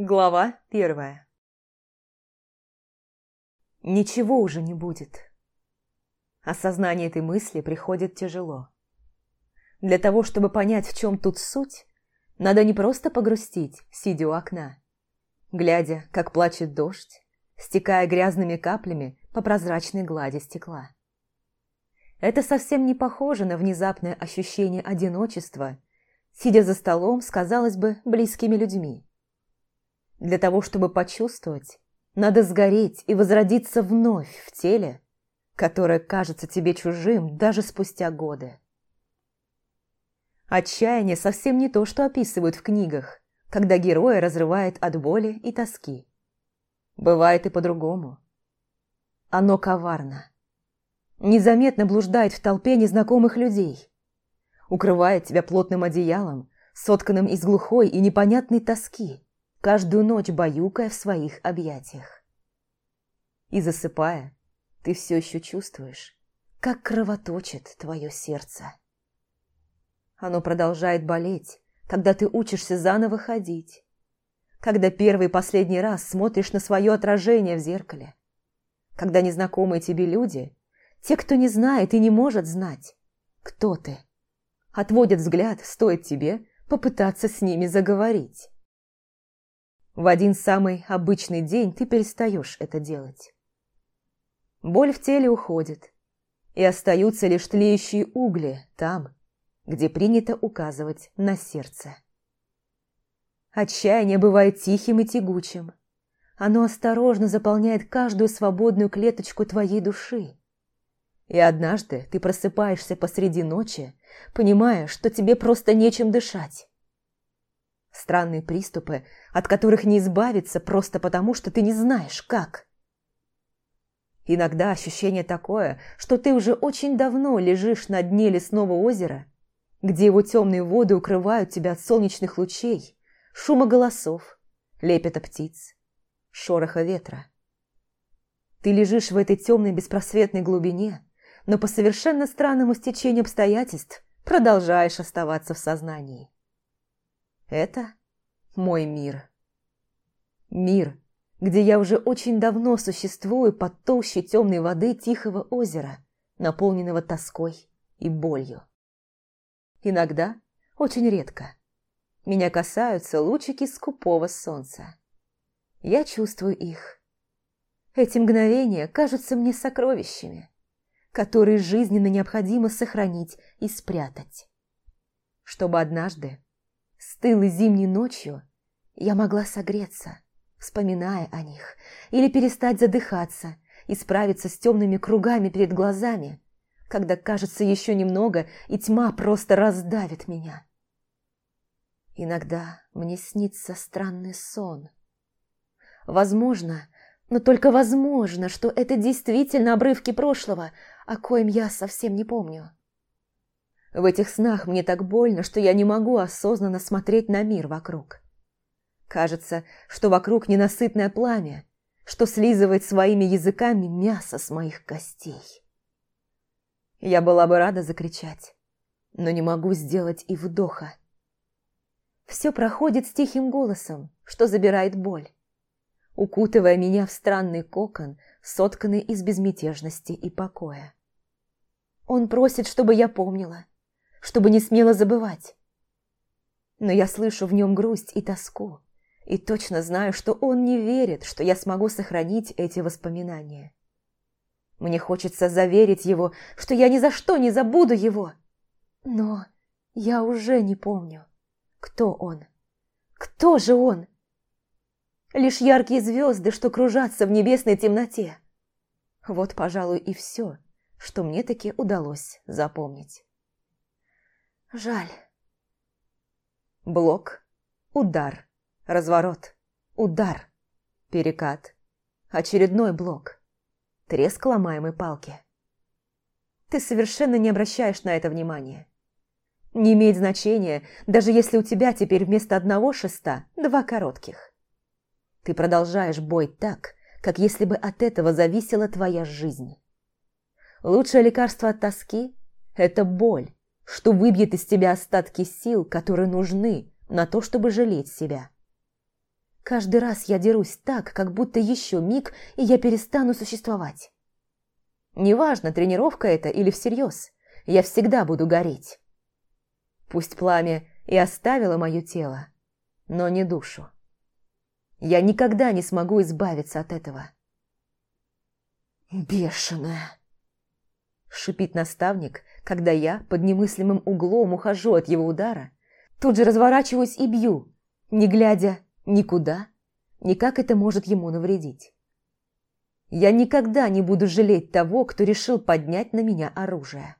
Глава первая Ничего уже не будет. Осознание этой мысли приходит тяжело. Для того, чтобы понять, в чем тут суть, надо не просто погрустить, сидя у окна, глядя, как плачет дождь, стекая грязными каплями по прозрачной глади стекла. Это совсем не похоже на внезапное ощущение одиночества, сидя за столом с, казалось бы, близкими людьми. Для того, чтобы почувствовать, надо сгореть и возродиться вновь в теле, которое кажется тебе чужим даже спустя годы. Отчаяние совсем не то, что описывают в книгах, когда героя разрывает от боли и тоски. Бывает и по-другому. Оно коварно. Незаметно блуждает в толпе незнакомых людей. Укрывает тебя плотным одеялом, сотканным из глухой и непонятной тоски каждую ночь баюкая в своих объятиях. И засыпая, ты все еще чувствуешь, как кровоточит твое сердце. Оно продолжает болеть, когда ты учишься заново ходить, когда первый и последний раз смотришь на свое отражение в зеркале, когда незнакомые тебе люди, те, кто не знает и не может знать, кто ты, отводят взгляд, стоит тебе попытаться с ними заговорить. В один самый обычный день ты перестаешь это делать. Боль в теле уходит, и остаются лишь тлеющие угли там, где принято указывать на сердце. Отчаяние бывает тихим и тягучим. Оно осторожно заполняет каждую свободную клеточку твоей души. И однажды ты просыпаешься посреди ночи, понимая, что тебе просто нечем дышать. Странные приступы, от которых не избавиться просто потому, что ты не знаешь, как. Иногда ощущение такое, что ты уже очень давно лежишь на дне лесного озера, где его темные воды укрывают тебя от солнечных лучей, шума голосов, лепета птиц, шороха ветра. Ты лежишь в этой темной беспросветной глубине, но по совершенно странному стечению обстоятельств продолжаешь оставаться в сознании. Это мой мир. Мир, где я уже очень давно существую под толщей темной воды тихого озера, наполненного тоской и болью. Иногда, очень редко, меня касаются лучики скупого солнца. Я чувствую их. Эти мгновения кажутся мне сокровищами, которые жизненно необходимо сохранить и спрятать. Чтобы однажды Стылой зимней ночью я могла согреться, вспоминая о них, или перестать задыхаться и справиться с темными кругами перед глазами, когда кажется еще немного, и тьма просто раздавит меня. Иногда мне снится странный сон. Возможно, но только возможно, что это действительно обрывки прошлого, о коем я совсем не помню. В этих снах мне так больно, что я не могу осознанно смотреть на мир вокруг. Кажется, что вокруг ненасытное пламя, что слизывает своими языками мясо с моих костей. Я была бы рада закричать, но не могу сделать и вдоха. Все проходит с тихим голосом, что забирает боль, укутывая меня в странный кокон, сотканный из безмятежности и покоя. Он просит, чтобы я помнила, чтобы не смело забывать. Но я слышу в нем грусть и тоску, и точно знаю, что он не верит, что я смогу сохранить эти воспоминания. Мне хочется заверить его, что я ни за что не забуду его. Но я уже не помню, кто он. Кто же он? Лишь яркие звезды, что кружатся в небесной темноте. Вот, пожалуй, и все, что мне таки удалось запомнить. Жаль. Блок, удар, разворот, удар, перекат, очередной блок, треск ломаемой палки. Ты совершенно не обращаешь на это внимания. Не имеет значения, даже если у тебя теперь вместо одного шеста два коротких. Ты продолжаешь бой так, как если бы от этого зависела твоя жизнь. Лучшее лекарство от тоски – это боль, что выбьет из тебя остатки сил, которые нужны на то, чтобы жалеть себя. Каждый раз я дерусь так, как будто еще миг, и я перестану существовать. Неважно, тренировка это или всерьез, я всегда буду гореть. Пусть пламя и оставило мое тело, но не душу. Я никогда не смогу избавиться от этого. «Бешеная!» – шипит наставник, когда я под немыслимым углом ухожу от его удара, тут же разворачиваюсь и бью, не глядя никуда, ни как это может ему навредить. Я никогда не буду жалеть того, кто решил поднять на меня оружие.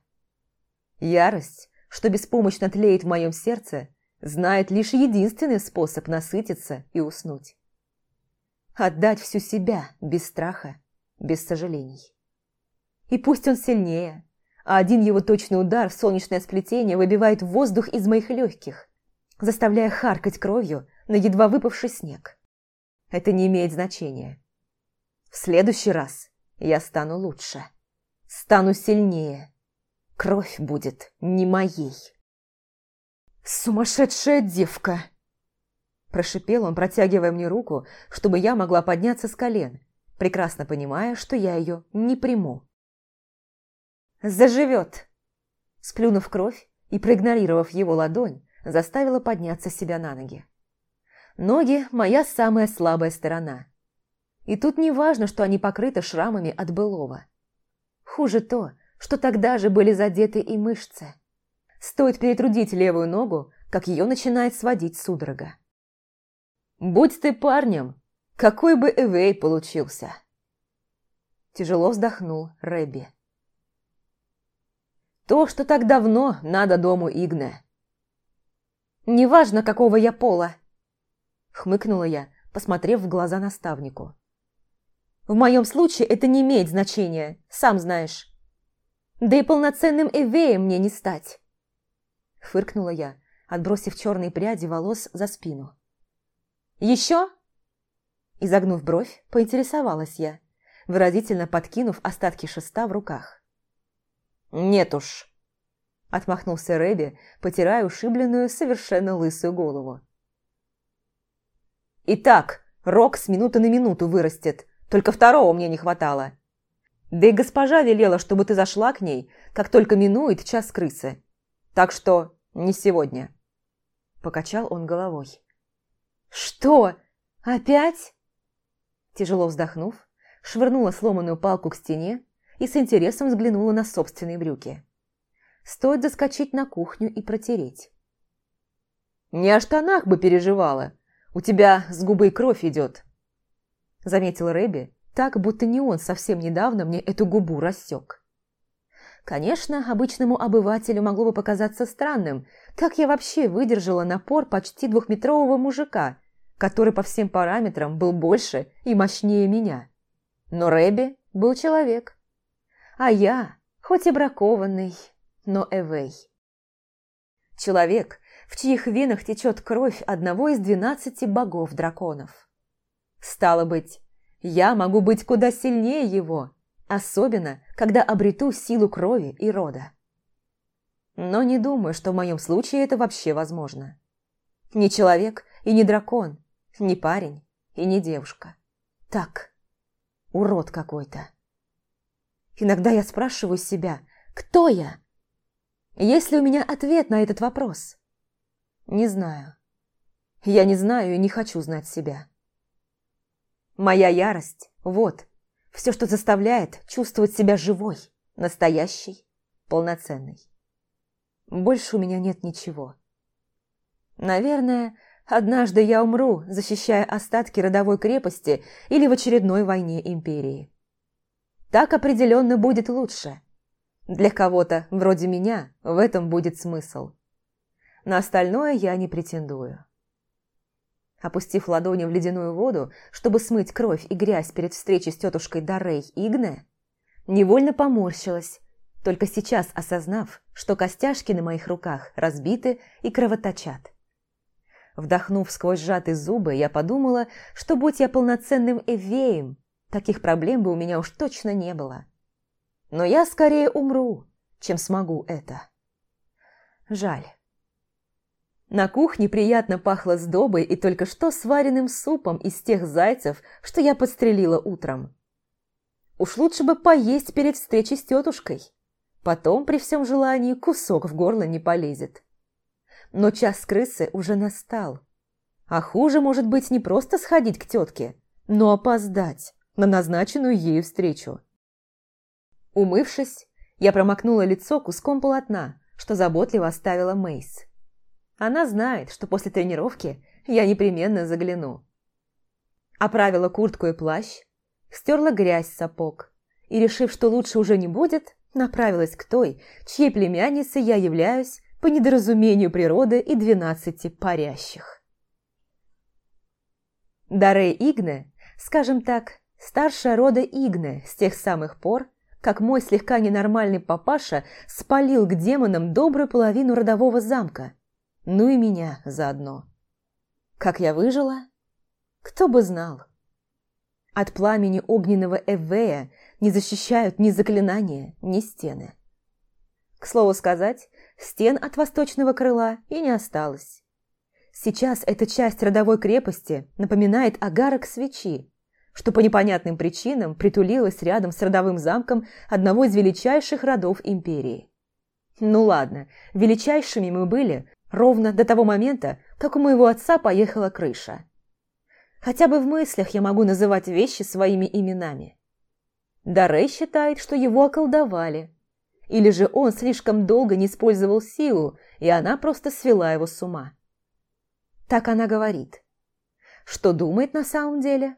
Ярость, что беспомощно тлеет в моем сердце, знает лишь единственный способ насытиться и уснуть. Отдать всю себя без страха, без сожалений. И пусть он сильнее, а один его точный удар в солнечное сплетение выбивает воздух из моих легких, заставляя харкать кровью на едва выпавший снег. Это не имеет значения. В следующий раз я стану лучше, стану сильнее. Кровь будет не моей. «Сумасшедшая девка!» Прошипел он, протягивая мне руку, чтобы я могла подняться с колен, прекрасно понимая, что я ее не приму. «Заживет!» Сплюнув кровь и проигнорировав его ладонь, заставила подняться себя на ноги. Ноги – моя самая слабая сторона. И тут не важно, что они покрыты шрамами от былого. Хуже то, что тогда же были задеты и мышцы. Стоит перетрудить левую ногу, как ее начинает сводить судорога. «Будь ты парнем, какой бы Эвей получился!» Тяжело вздохнул Рэбби. «То, что так давно надо дому Игне». «Неважно, какого я пола!» Хмыкнула я, посмотрев в глаза наставнику. «В моем случае это не имеет значения, сам знаешь. Да и полноценным Эвеем мне не стать!» Фыркнула я, отбросив черные пряди волос за спину. «Еще?» Изогнув бровь, поинтересовалась я, выразительно подкинув остатки шеста в руках. «Нет уж», – отмахнулся Рэби, потирая ушибленную, совершенно лысую голову. «Итак, рок с минуты на минуту вырастет, только второго мне не хватало. Да и госпожа велела, чтобы ты зашла к ней, как только минует час крысы. Так что не сегодня». Покачал он головой. «Что? Опять?» Тяжело вздохнув, швырнула сломанную палку к стене и с интересом взглянула на собственные брюки. Стоит заскочить на кухню и протереть. «Не о штанах бы переживала. У тебя с губы кровь идет», – заметил Рэби, так, будто не он совсем недавно мне эту губу рассек. Конечно, обычному обывателю могло бы показаться странным, как я вообще выдержала напор почти двухметрового мужика, который по всем параметрам был больше и мощнее меня. Но Рэби был человек. А я, хоть и бракованный, но эвей. Человек, в чьих венах течет кровь одного из двенадцати богов-драконов. Стало быть, я могу быть куда сильнее его, особенно, когда обрету силу крови и рода. Но не думаю, что в моем случае это вообще возможно. Не человек и не дракон, не парень и не девушка. Так, урод какой-то. Иногда я спрашиваю себя, кто я? Есть ли у меня ответ на этот вопрос? Не знаю. Я не знаю и не хочу знать себя. Моя ярость – вот, все, что заставляет чувствовать себя живой, настоящей, полноценной. Больше у меня нет ничего. Наверное, однажды я умру, защищая остатки родовой крепости или в очередной войне империи. Так определенно будет лучше. Для кого-то, вроде меня, в этом будет смысл. На остальное я не претендую. Опустив ладони в ледяную воду, чтобы смыть кровь и грязь перед встречей с тетушкой Дарей Игне, невольно поморщилась, только сейчас осознав, что костяшки на моих руках разбиты и кровоточат. Вдохнув сквозь сжатые зубы, я подумала, что будь я полноценным эвеем, таких проблем бы у меня уж точно не было. Но я скорее умру, чем смогу это. Жаль. На кухне приятно пахло сдобой и только что сваренным супом из тех зайцев, что я подстрелила утром. Уж лучше бы поесть перед встречей с тетушкой. Потом, при всем желании, кусок в горло не полезет. Но час крысы уже настал. А хуже может быть не просто сходить к тетке, но опоздать на назначенную ею встречу. Умывшись, я промокнула лицо куском полотна, что заботливо оставила Мейс. Она знает, что после тренировки я непременно загляну. Оправила куртку и плащ, стерла грязь с сапог и, решив, что лучше уже не будет, направилась к той, чьей племянницей я являюсь по недоразумению природы и двенадцати парящих. Дарей Игне, скажем так, старшая рода Игне с тех самых пор, как мой слегка ненормальный папаша спалил к демонам добрую половину родового замка – ну и меня заодно. Как я выжила? Кто бы знал. От пламени огненного Эвея не защищают ни заклинания, ни стены. К слову сказать, стен от восточного крыла и не осталось. Сейчас эта часть родовой крепости напоминает агарок свечи, что по непонятным причинам притулилась рядом с родовым замком одного из величайших родов империи. Ну ладно, величайшими мы были, Ровно до того момента, как у моего отца поехала крыша. Хотя бы в мыслях я могу называть вещи своими именами. Дарей считает, что его околдовали. Или же он слишком долго не использовал силу, и она просто свела его с ума. Так она говорит. Что думает на самом деле?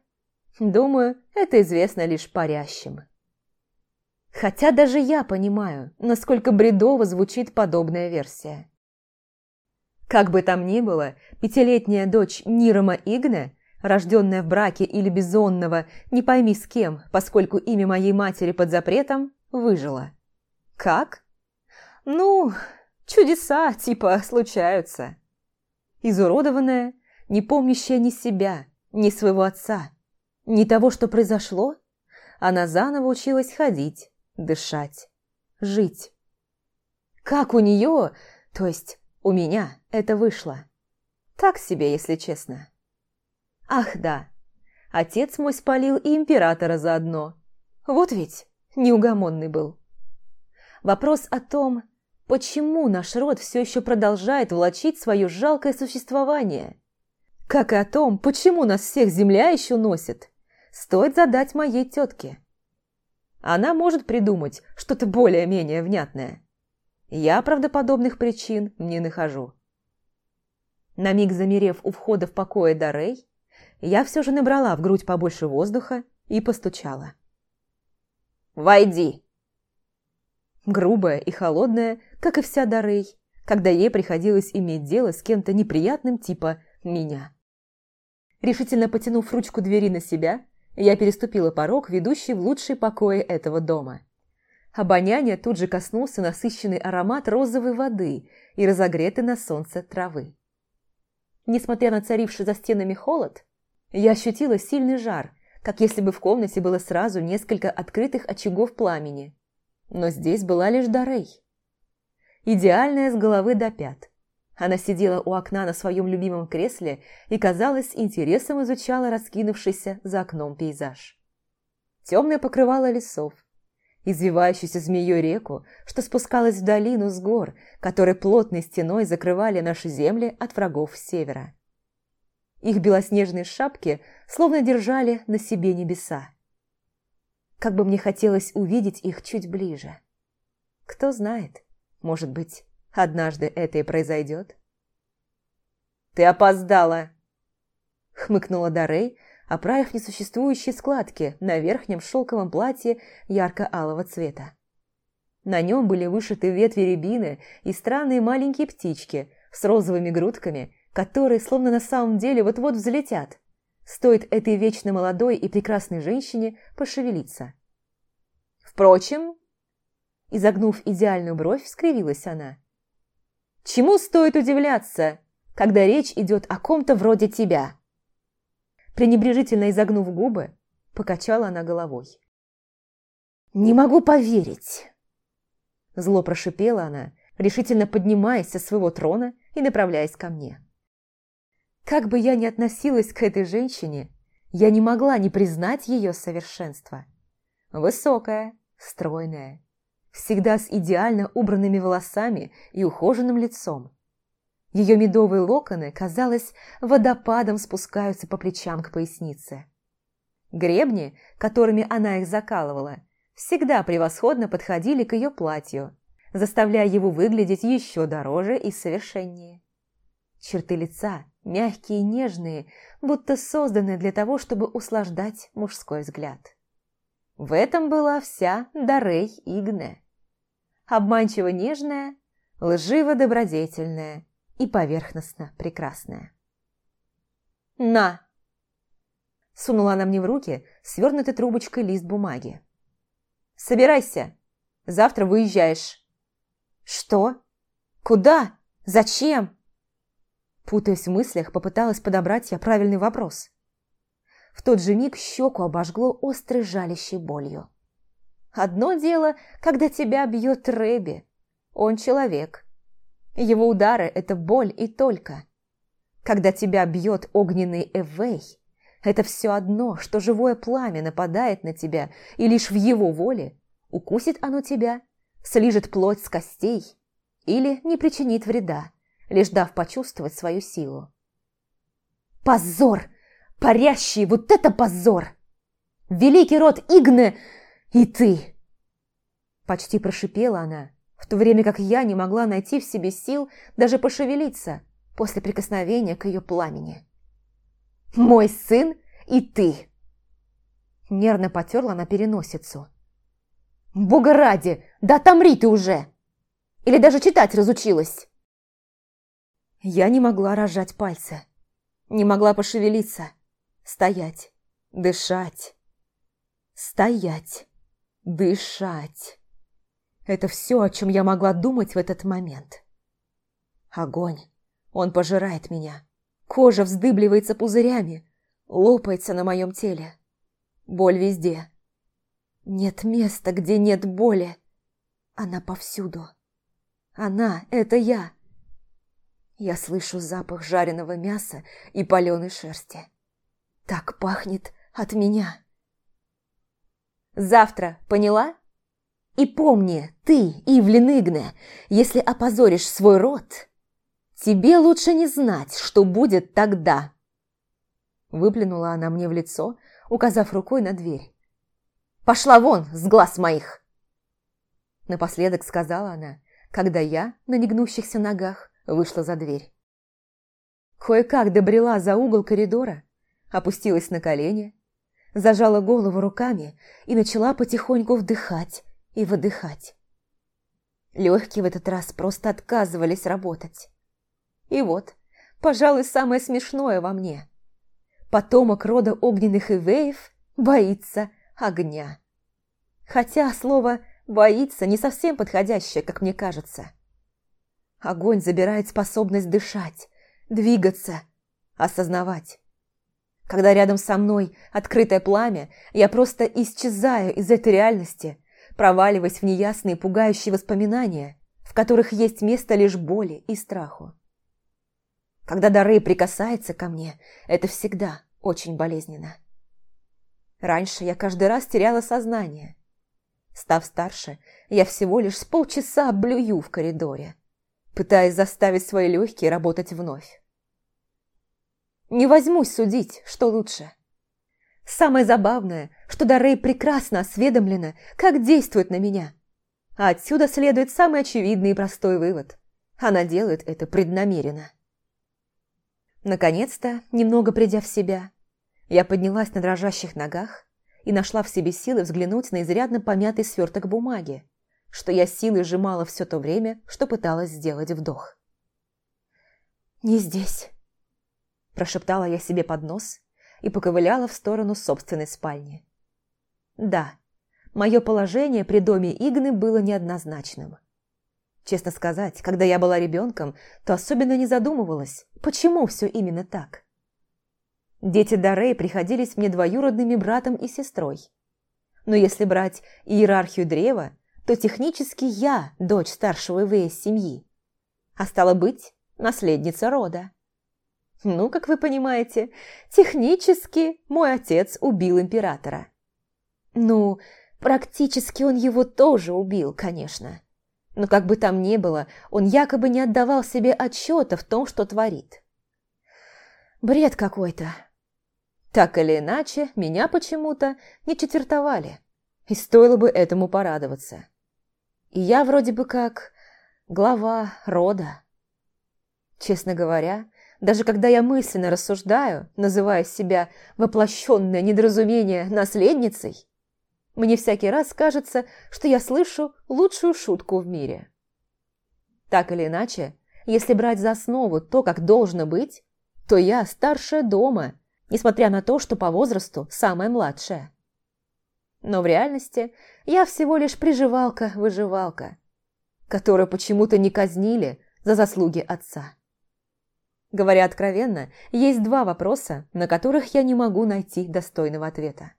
Думаю, это известно лишь парящим. Хотя даже я понимаю, насколько бредово звучит подобная версия. Как бы там ни было, пятилетняя дочь Нирома Игне, рожденная в браке или безонного, не пойми с кем, поскольку имя моей матери под запретом, выжила. Как? Ну, чудеса типа случаются. Изуродованная, не помнящая ни себя, ни своего отца, ни того, что произошло, она заново училась ходить, дышать, жить. Как у нее, то есть у меня это вышло. Так себе, если честно. Ах да, отец мой спалил и императора заодно. Вот ведь неугомонный был. Вопрос о том, почему наш род все еще продолжает влачить свое жалкое существование. Как и о том, почему нас всех земля еще носит, стоит задать моей тетке. Она может придумать что-то более-менее внятное. Я правдоподобных причин не нахожу. На миг замерев у входа в покое Дарей, я все же набрала в грудь побольше воздуха и постучала. «Войди!» Грубая и холодная, как и вся Дарей, когда ей приходилось иметь дело с кем-то неприятным типа меня. Решительно потянув ручку двери на себя, я переступила порог, ведущий в лучшие покои этого дома – Обоняние тут же коснулся насыщенный аромат розовой воды и разогретой на солнце травы. Несмотря на царивший за стенами холод, я ощутила сильный жар, как если бы в комнате было сразу несколько открытых очагов пламени. Но здесь была лишь Дарей. Идеальная с головы до пят. Она сидела у окна на своем любимом кресле и, казалось, интересом изучала раскинувшийся за окном пейзаж. Темное покрывало лесов, извивающуюся змеей реку, что спускалась в долину с гор, которые плотной стеной закрывали наши земли от врагов севера. Их белоснежные шапки словно держали на себе небеса. Как бы мне хотелось увидеть их чуть ближе. Кто знает, может быть, однажды это и произойдет. «Ты опоздала!» — хмыкнула Дарей, оправив несуществующие складки на верхнем шелковом платье ярко-алого цвета. На нем были вышиты ветви рябины и странные маленькие птички с розовыми грудками, которые словно на самом деле вот-вот взлетят. Стоит этой вечно молодой и прекрасной женщине пошевелиться. Впрочем, изогнув идеальную бровь, скривилась она. «Чему стоит удивляться, когда речь идет о ком-то вроде тебя?» Пренебрежительно изогнув губы, покачала она головой. «Не могу поверить!» Зло прошипела она, решительно поднимаясь со своего трона и направляясь ко мне. Как бы я ни относилась к этой женщине, я не могла не признать ее совершенство. Высокая, стройная, всегда с идеально убранными волосами и ухоженным лицом. Ее медовые локоны, казалось, водопадом спускаются по плечам к пояснице. Гребни, которыми она их закалывала, всегда превосходно подходили к ее платью, заставляя его выглядеть еще дороже и совершеннее. Черты лица, мягкие и нежные, будто созданные для того, чтобы услаждать мужской взгляд. В этом была вся Дарей Игне. Обманчиво нежная, лживо добродетельная и поверхностно прекрасная. «На!» Сунула она мне в руки свернутый трубочкой лист бумаги. «Собирайся! Завтра выезжаешь!» «Что? Куда? Зачем?» Путаясь в мыслях, попыталась подобрать я правильный вопрос. В тот же миг щеку обожгло острой жалящей болью. Одно дело, когда тебя бьет Рэби. Он человек. Его удары – это боль и только. Когда тебя бьет огненный Эвей, это все одно, что живое пламя нападает на тебя, и лишь в его воле укусит оно тебя, слижет плоть с костей или не причинит вреда, лишь дав почувствовать свою силу. «Позор!» Парящий, вот это позор! Великий род Игне и ты!» Почти прошипела она, в то время как я не могла найти в себе сил даже пошевелиться после прикосновения к ее пламени. «Мой сын и ты!» Нервно потерла на переносицу. «Бога ради, да отомри ты уже! Или даже читать разучилась!» Я не могла рожать пальцы, не могла пошевелиться. Стоять, дышать. Стоять, дышать. Это все, о чем я могла думать в этот момент. Огонь. Он пожирает меня. Кожа вздыбливается пузырями, лопается на моем теле. Боль везде. Нет места, где нет боли. Она повсюду. Она – это я. Я слышу запах жареного мяса и паленой шерсти. Так пахнет от меня. Завтра, поняла? И помни, ты, Ивлин Игне, если опозоришь свой род, тебе лучше не знать, что будет тогда. Выплюнула она мне в лицо, указав рукой на дверь. «Пошла вон с глаз моих!» Напоследок сказала она, когда я на негнущихся ногах вышла за дверь. Кое-как добрела за угол коридора, опустилась на колени, зажала голову руками и начала потихоньку вдыхать и выдыхать. Легкие в этот раз просто отказывались работать. И вот, пожалуй, самое смешное во мне. Потомок рода огненных ивеев боится огня. Хотя слово «боится» не совсем подходящее, как мне кажется. Огонь забирает способность дышать, двигаться, осознавать. Когда рядом со мной открытое пламя, я просто исчезаю из этой реальности, проваливаясь в неясные пугающие воспоминания, в которых есть место лишь боли и страху. Когда Дары прикасается ко мне, это всегда очень болезненно. Раньше я каждый раз теряла сознание. Став старше, я всего лишь с полчаса блюю в коридоре, пытаясь заставить свои легкие работать вновь. Не возьмусь судить, что лучше. Самое забавное, что Дарей прекрасно осведомлена, как действует на меня. А отсюда следует самый очевидный и простой вывод. Она делает это преднамеренно. Наконец-то, немного придя в себя, я поднялась на дрожащих ногах и нашла в себе силы взглянуть на изрядно помятый сверток бумаги, что я силой сжимала все то время, что пыталась сделать вдох. «Не здесь», Прошептала я себе под нос и поковыляла в сторону собственной спальни. Да, мое положение при доме Игны было неоднозначным. Честно сказать, когда я была ребенком, то особенно не задумывалась, почему все именно так. Дети Дарей приходились мне двоюродными братом и сестрой. Но если брать иерархию древа, то технически я дочь старшего Ивея семьи, а стала быть, наследница рода. Ну, как вы понимаете, технически мой отец убил императора. Ну, практически он его тоже убил, конечно. Но как бы там ни было, он якобы не отдавал себе отчета в том, что творит. Бред какой-то. Так или иначе, меня почему-то не четвертовали, и стоило бы этому порадоваться. И я вроде бы как глава рода. Честно говоря, даже когда я мысленно рассуждаю, называя себя воплощенное недоразумение наследницей, мне всякий раз кажется, что я слышу лучшую шутку в мире. Так или иначе, если брать за основу то, как должно быть, то я старшая дома, несмотря на то, что по возрасту самая младшая. Но в реальности я всего лишь приживалка-выживалка, которую почему-то не казнили за заслуги отца. Говоря откровенно, есть два вопроса, на которых я не могу найти достойного ответа.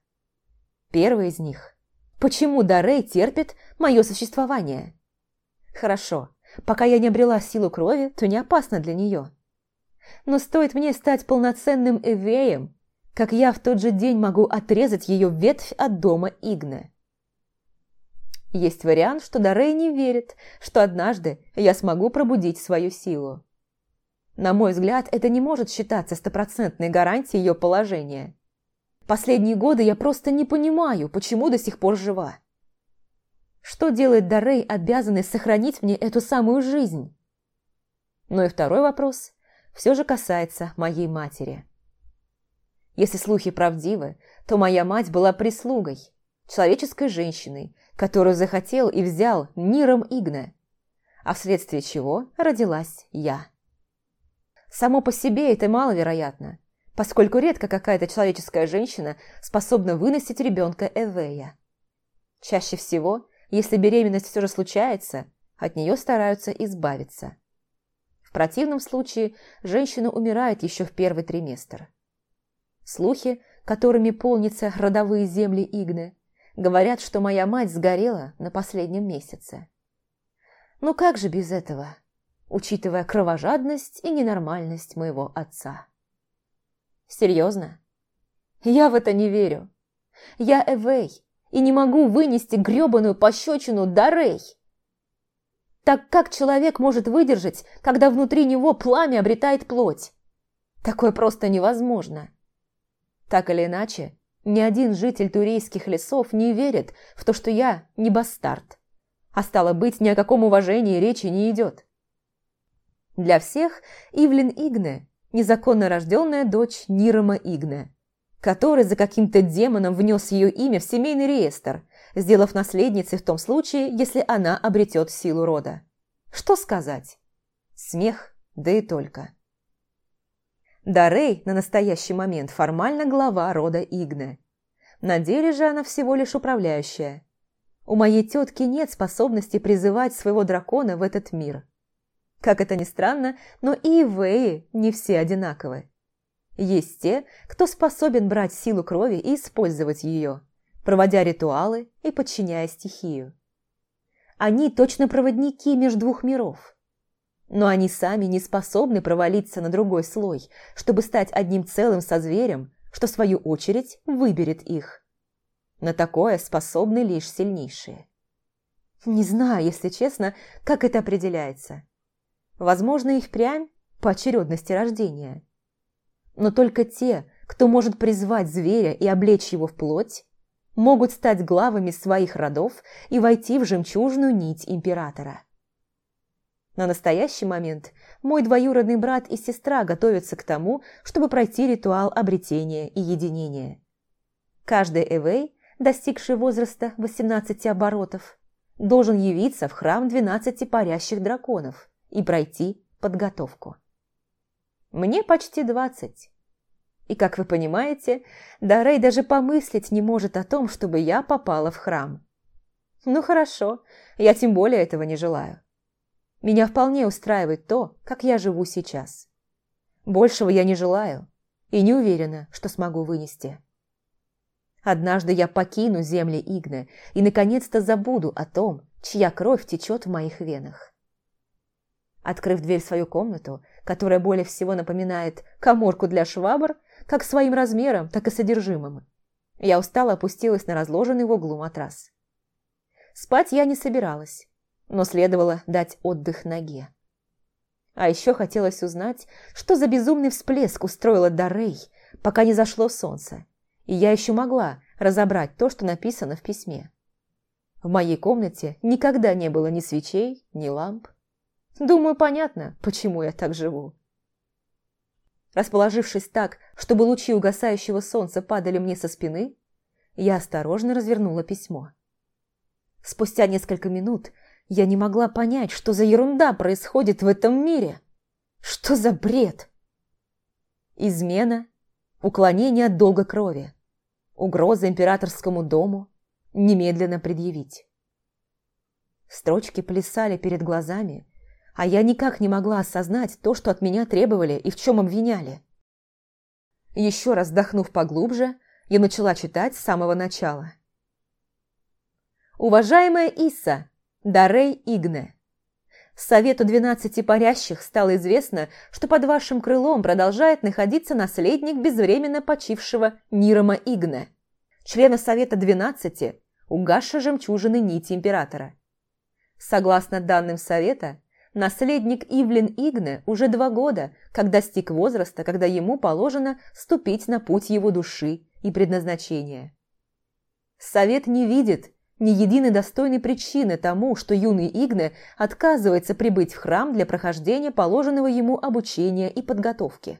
Первый из них – почему Дарей терпит мое существование? Хорошо, пока я не обрела силу крови, то не опасно для нее. Но стоит мне стать полноценным эвеем, как я в тот же день могу отрезать ее ветвь от дома Игна. Есть вариант, что Дарей не верит, что однажды я смогу пробудить свою силу. На мой взгляд, это не может считаться стопроцентной гарантией ее положения. Последние годы я просто не понимаю, почему до сих пор жива. Что делает Дарей, обязанный сохранить мне эту самую жизнь? Ну и второй вопрос все же касается моей матери. Если слухи правдивы, то моя мать была прислугой, человеческой женщиной, которую захотел и взял миром Игна, а вследствие чего родилась я. Само по себе это маловероятно, поскольку редко какая-то человеческая женщина способна выносить ребенка Эвея. Чаще всего, если беременность все же случается, от нее стараются избавиться. В противном случае женщина умирает еще в первый триместр. Слухи, которыми полнятся родовые земли Игны, говорят, что моя мать сгорела на последнем месяце. Ну как же без этого, учитывая кровожадность и ненормальность моего отца? Серьезно? Я в это не верю. Я Эвей и не могу вынести грёбаную пощечину Дарей. Так как человек может выдержать, когда внутри него пламя обретает плоть? Такое просто невозможно. Так или иначе, ни один житель турейских лесов не верит в то, что я не бастард. А стало быть, ни о каком уважении речи не идет. Для всех Ивлин Игне незаконно рожденная дочь Нирома Игне, который за каким-то демоном внес ее имя в семейный реестр, сделав наследницей в том случае, если она обретет силу рода. Что сказать? Смех, да и только. Дарей на настоящий момент формально глава рода Игне. На деле же она всего лишь управляющая. У моей тетки нет способности призывать своего дракона в этот мир – как это ни странно, но и Ивеи не все одинаковы. Есть те, кто способен брать силу крови и использовать ее, проводя ритуалы и подчиняя стихию. Они точно проводники между двух миров. Но они сами не способны провалиться на другой слой, чтобы стать одним целым со зверем, что в свою очередь выберет их. На такое способны лишь сильнейшие. Не знаю, если честно, как это определяется. Возможно, и впрямь по очередности рождения. Но только те, кто может призвать зверя и облечь его в плоть, могут стать главами своих родов и войти в жемчужную нить императора. На настоящий момент мой двоюродный брат и сестра готовятся к тому, чтобы пройти ритуал обретения и единения. Каждый эвей, достигший возраста 18 оборотов, должен явиться в храм 12 парящих драконов – и пройти подготовку. Мне почти двадцать. И, как вы понимаете, Дарей даже помыслить не может о том, чтобы я попала в храм. Ну хорошо, я тем более этого не желаю. Меня вполне устраивает то, как я живу сейчас. Большего я не желаю и не уверена, что смогу вынести. Однажды я покину земли Игны и наконец-то забуду о том, чья кровь течет в моих венах. Открыв дверь в свою комнату, которая более всего напоминает коморку для швабр, как своим размером, так и содержимым, я устало опустилась на разложенный в углу матрас. Спать я не собиралась, но следовало дать отдых ноге. А еще хотелось узнать, что за безумный всплеск устроила Дарей, пока не зашло солнце, и я еще могла разобрать то, что написано в письме. В моей комнате никогда не было ни свечей, ни ламп. Думаю, понятно, почему я так живу. Расположившись так, чтобы лучи угасающего солнца падали мне со спины, я осторожно развернула письмо. Спустя несколько минут я не могла понять, что за ерунда происходит в этом мире. Что за бред? Измена, уклонение от долга крови, угроза императорскому дому, немедленно предъявить. Строчки плясали перед глазами, а я никак не могла осознать то, что от меня требовали и в чем обвиняли. Еще раз вдохнув поглубже, я начала читать с самого начала. «Уважаемая Иса, Дарей Игне, Совету двенадцати парящих стало известно, что под вашим крылом продолжает находиться наследник безвременно почившего Нирома Игне, члена Совета двенадцати, угасшей жемчужины нити императора. Согласно данным Совета, наследник Ивлин Игне уже два года, как достиг возраста, когда ему положено ступить на путь его души и предназначения. Совет не видит ни единой достойной причины тому, что юный Игне отказывается прибыть в храм для прохождения положенного ему обучения и подготовки.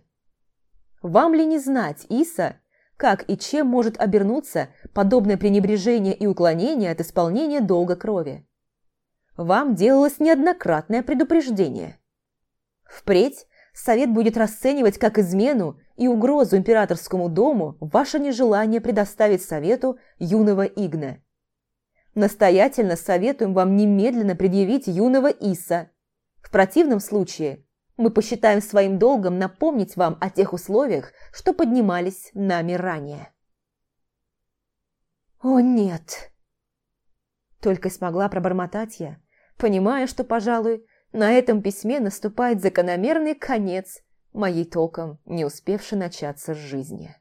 Вам ли не знать, Иса, как и чем может обернуться подобное пренебрежение и уклонение от исполнения долга крови? Вам делалось неоднократное предупреждение. Впредь Совет будет расценивать как измену и угрозу императорскому дому ваше нежелание предоставить Совету юного Игна. Настоятельно советуем вам немедленно предъявить юного Иса. В противном случае мы посчитаем своим долгом напомнить вам о тех условиях, что поднимались нами ранее. «О, нет!» Только смогла пробормотать я, понимая, что, пожалуй, на этом письме наступает закономерный конец моей толком не успевшей начаться жизни.